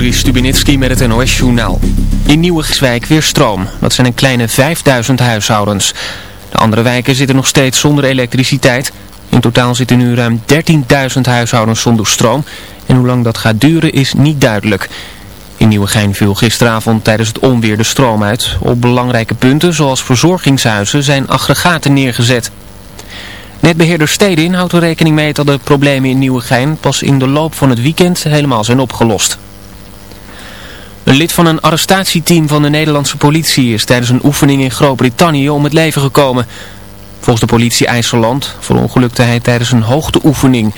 Joris Stubenitski met het NOS-journaal. In Nieuwegerswijk weer stroom. Dat zijn een kleine 5000 huishoudens. De andere wijken zitten nog steeds zonder elektriciteit. In totaal zitten nu ruim 13.000 huishoudens zonder stroom. En hoe lang dat gaat duren is niet duidelijk. In Nieuwegein viel gisteravond tijdens het onweer de stroom uit. Op belangrijke punten zoals verzorgingshuizen zijn aggregaten neergezet. Netbeheerder Stedin houdt er rekening mee dat de problemen in Nieuwegein pas in de loop van het weekend helemaal zijn opgelost. Een lid van een arrestatieteam van de Nederlandse politie is tijdens een oefening in Groot-Brittannië om het leven gekomen. Volgens de politie IJsseland verongelukte hij tijdens een hoogteoefening.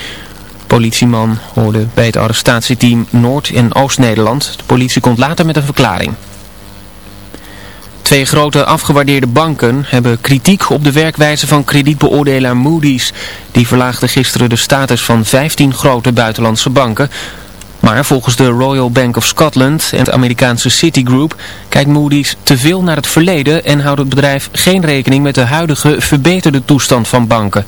Politieman hoorde bij het arrestatieteam Noord- en Oost-Nederland. De politie komt later met een verklaring. Twee grote afgewaardeerde banken hebben kritiek op de werkwijze van kredietbeoordelaar Moody's. Die verlaagde gisteren de status van 15 grote buitenlandse banken. Maar volgens de Royal Bank of Scotland en het Amerikaanse Citigroup kijkt Moody's te veel naar het verleden en houdt het bedrijf geen rekening met de huidige verbeterde toestand van banken.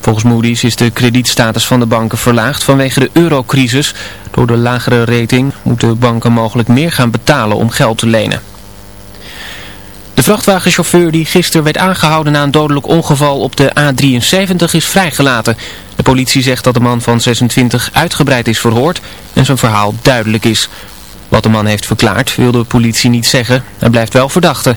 Volgens Moody's is de kredietstatus van de banken verlaagd vanwege de eurocrisis. Door de lagere rating moeten banken mogelijk meer gaan betalen om geld te lenen. De vrachtwagenchauffeur die gisteren werd aangehouden na een dodelijk ongeval op de A73 is vrijgelaten. De politie zegt dat de man van 26 uitgebreid is verhoord en zijn verhaal duidelijk is. Wat de man heeft verklaard wil de politie niet zeggen. Hij blijft wel verdachte.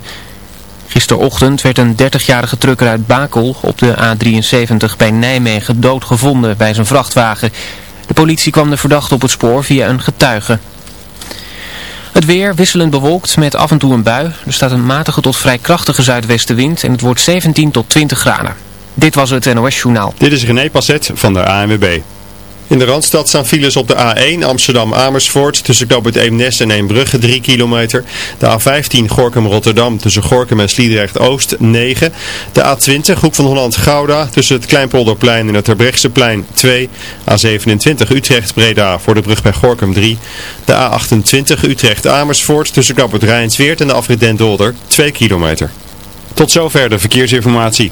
Gisterochtend werd een 30-jarige trucker uit Bakel op de A73 bij Nijmegen doodgevonden bij zijn vrachtwagen. De politie kwam de verdachte op het spoor via een getuige. Het weer wisselend bewolkt met af en toe een bui. Er staat een matige tot vrij krachtige zuidwestenwind en het wordt 17 tot 20 graden. Dit was het NOS Journaal. Dit is René Passet van de ANWB. In de Randstad staan files op de A1 Amsterdam-Amersfoort tussen knooppunt Eemnes en Eembrugge 3 kilometer. De A15 Gorkum-Rotterdam tussen Gorkum en Sliedrecht-Oost 9. De A20 Hoek van Holland-Gouda tussen het Kleinpolderplein en het Terbrechtseplein 2. A27 Utrecht-Breda voor de brug bij Gorkum 3. De A28 Utrecht-Amersfoort tussen knooppunt Rijnsweert en de afrit Den Dolder 2 kilometer. Tot zover de verkeersinformatie.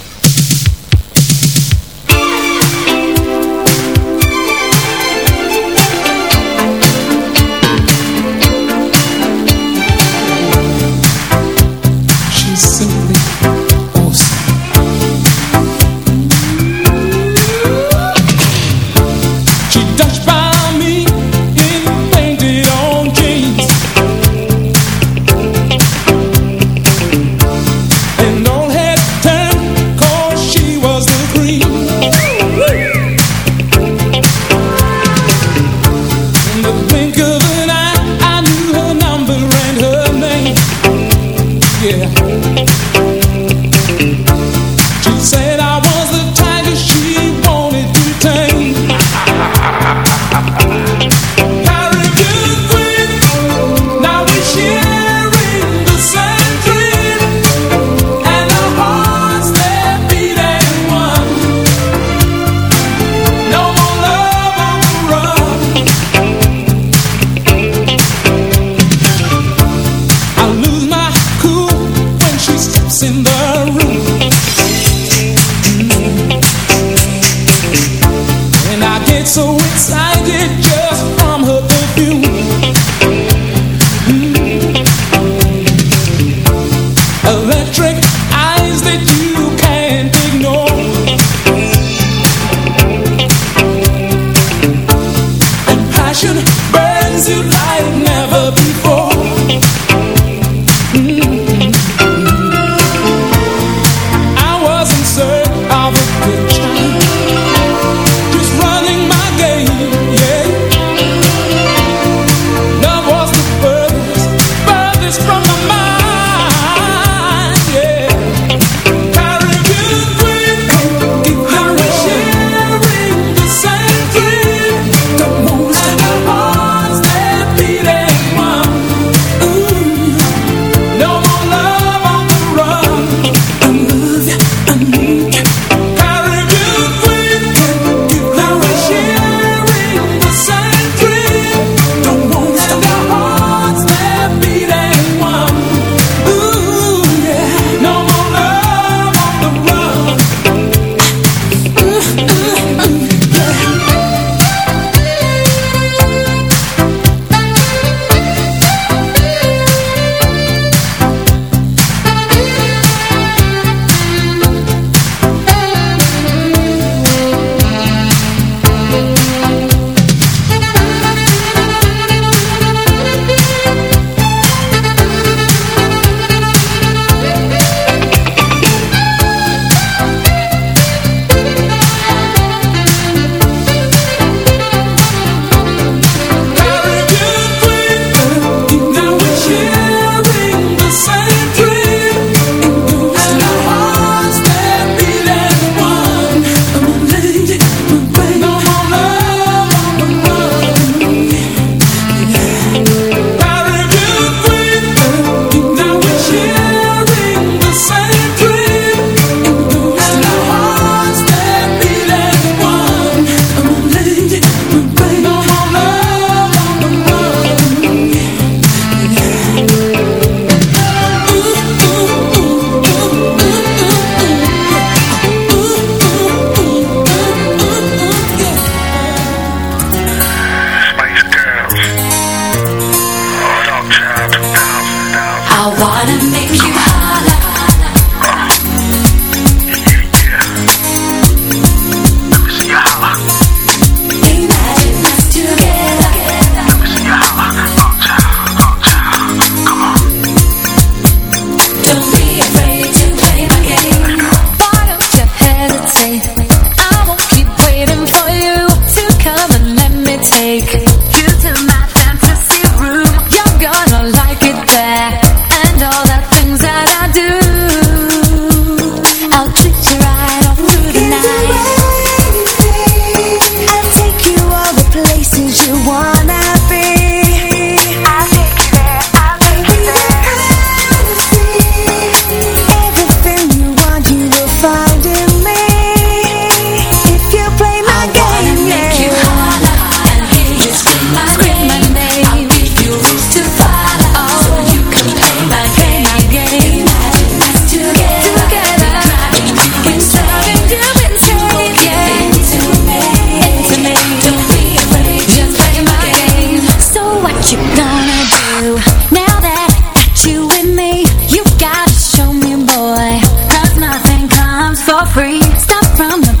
for free. Stop from the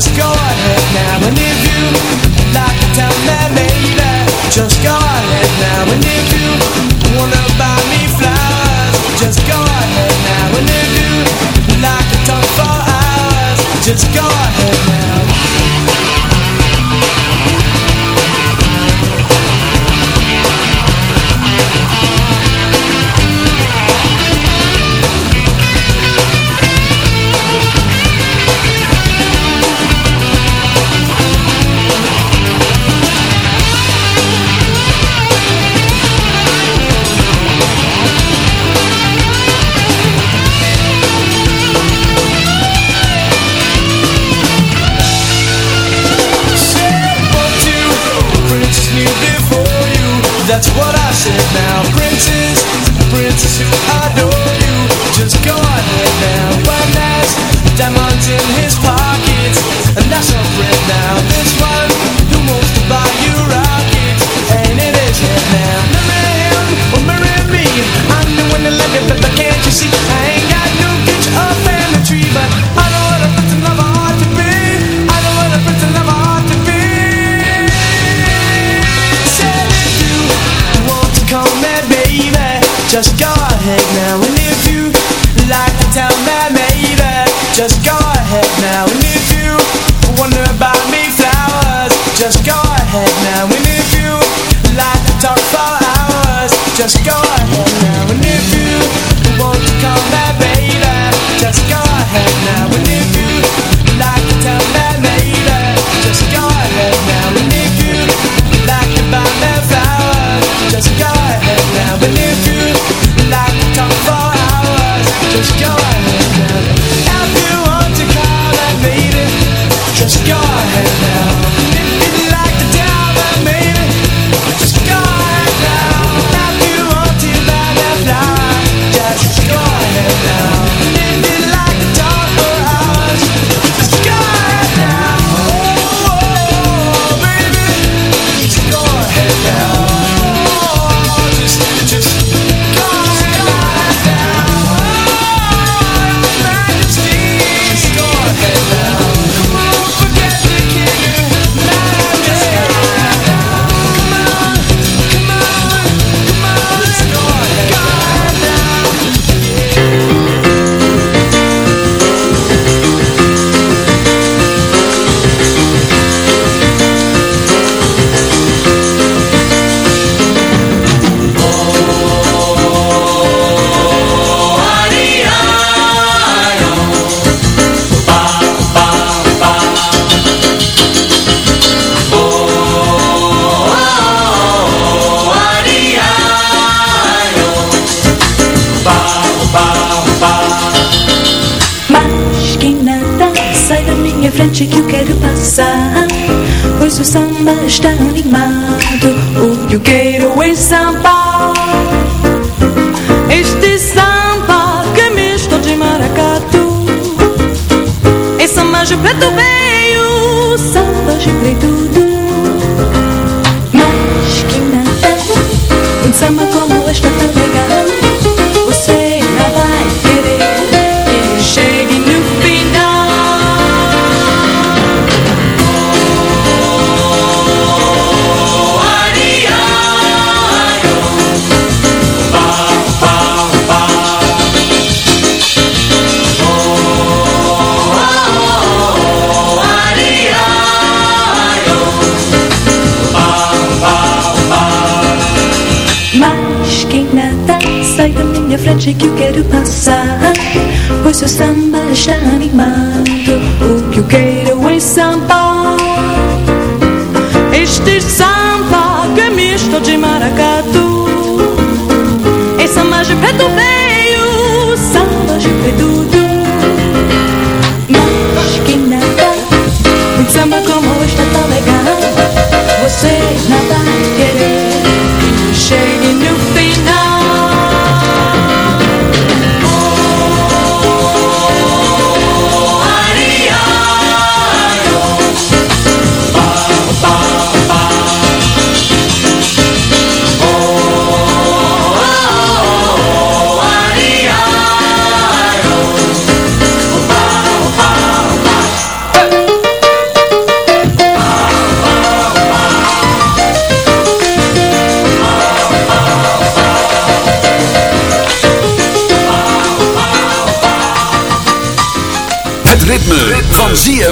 Just go ahead now and if you like to tell that baby. Just go ahead now and if you wanna buy me flowers. Just go ahead now and if you like to talk for hours. Just go ahead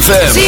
ZFM.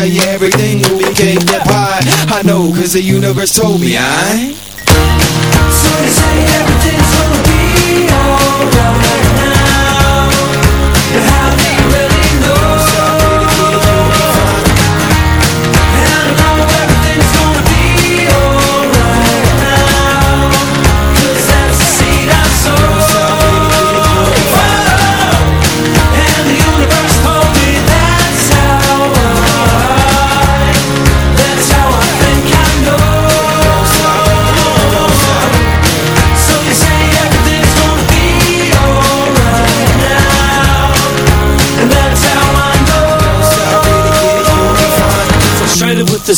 tell you everything will be cake that pie I know cause the universe told me I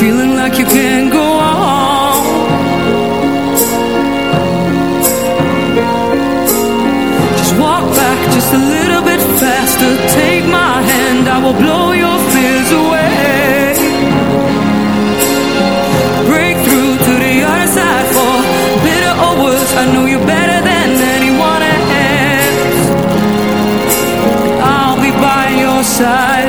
feeling like you can't go on. Just walk back just a little bit faster. Take my hand, I will blow your fears away. Break through to the other side for bitter or worse. I know you better than anyone else. I'll be by your side.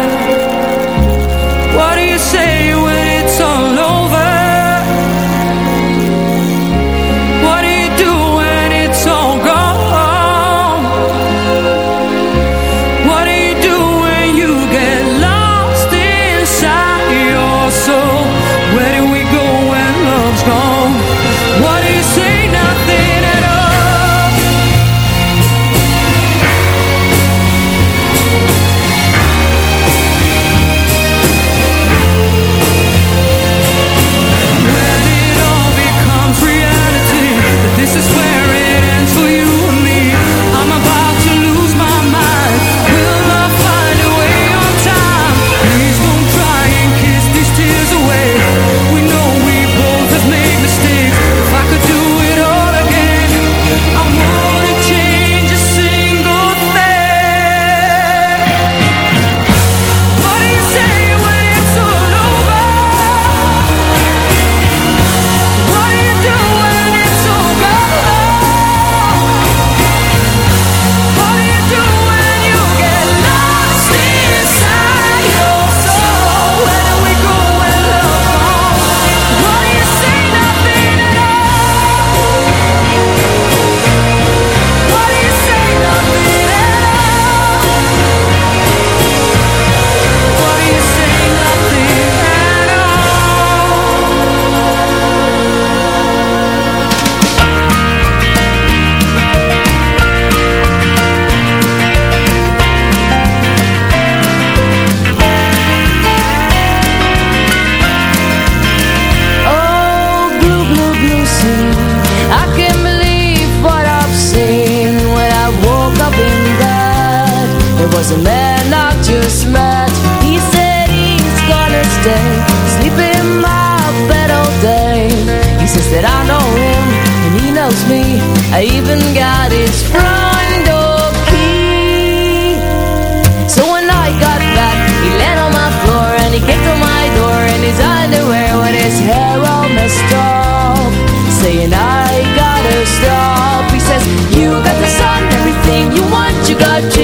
got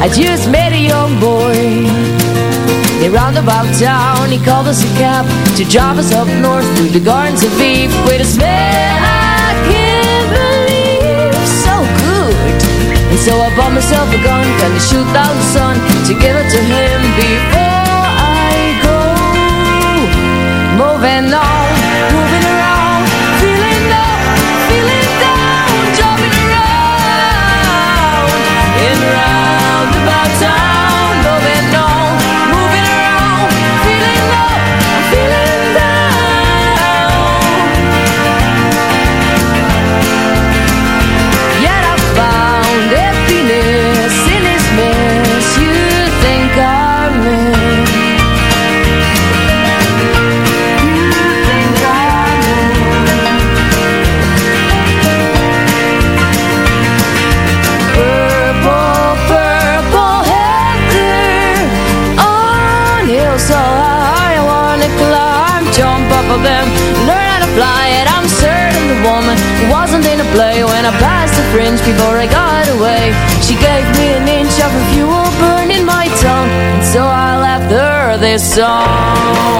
I just met a young boy. In roundabout town He called us a cab To drive us up north Through the gardens of Eve. With a smell I can't believe So good. And so I bought myself a gun Gonna shoot out the sun To give it to him before I go. Moving on. this song.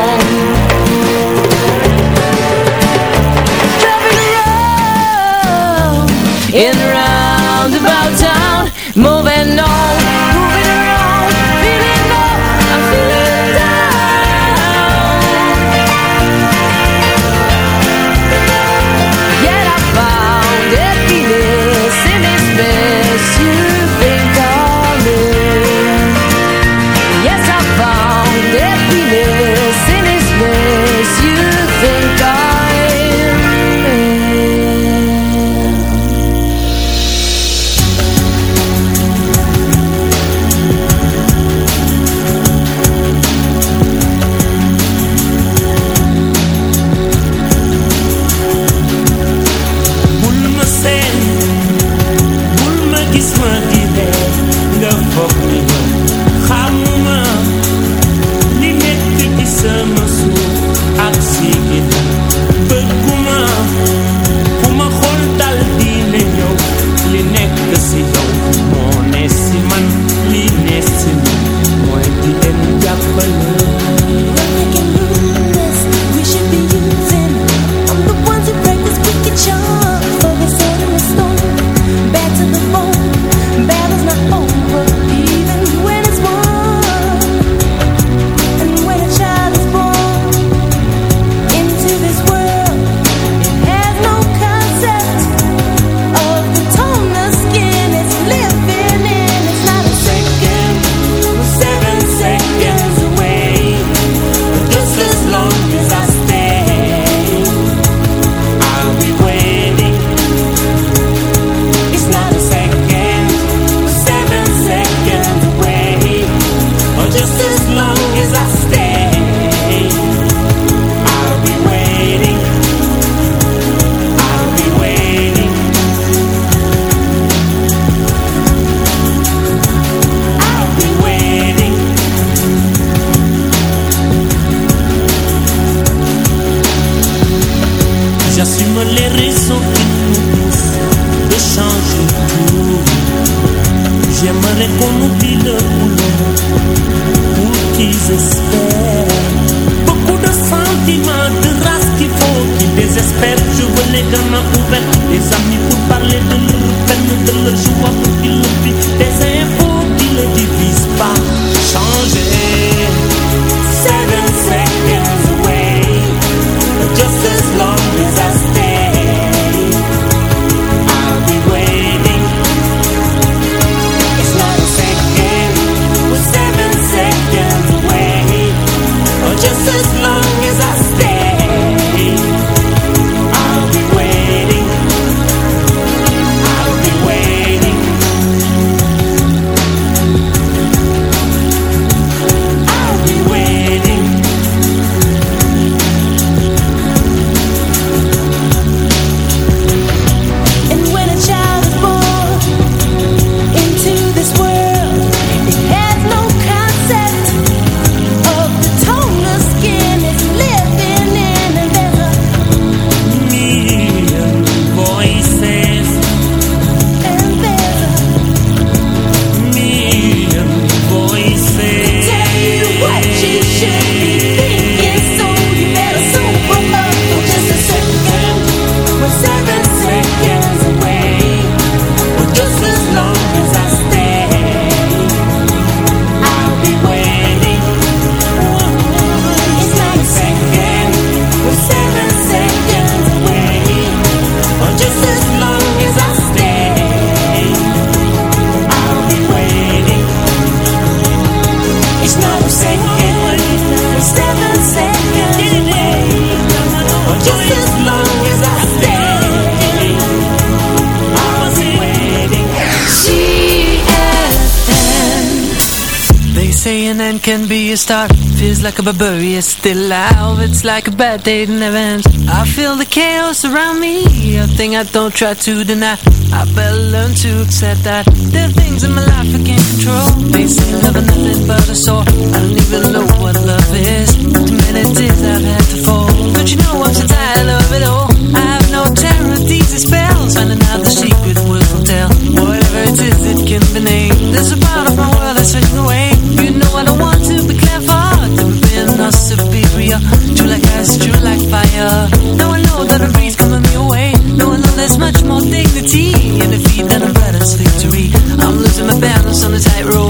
is still alive It's like a bad day in event I feel the chaos around me A thing I don't try to deny. I better learn to accept that There are things in my life I can't control. They seem never nothing but a sore. I don't even know what love is. Too many days I've had to fall. Don't you know I'm so tired of it all? I have no terror, these spells. Finding out the secret words will tell. Whatever it is, it can be named. on the tightrope.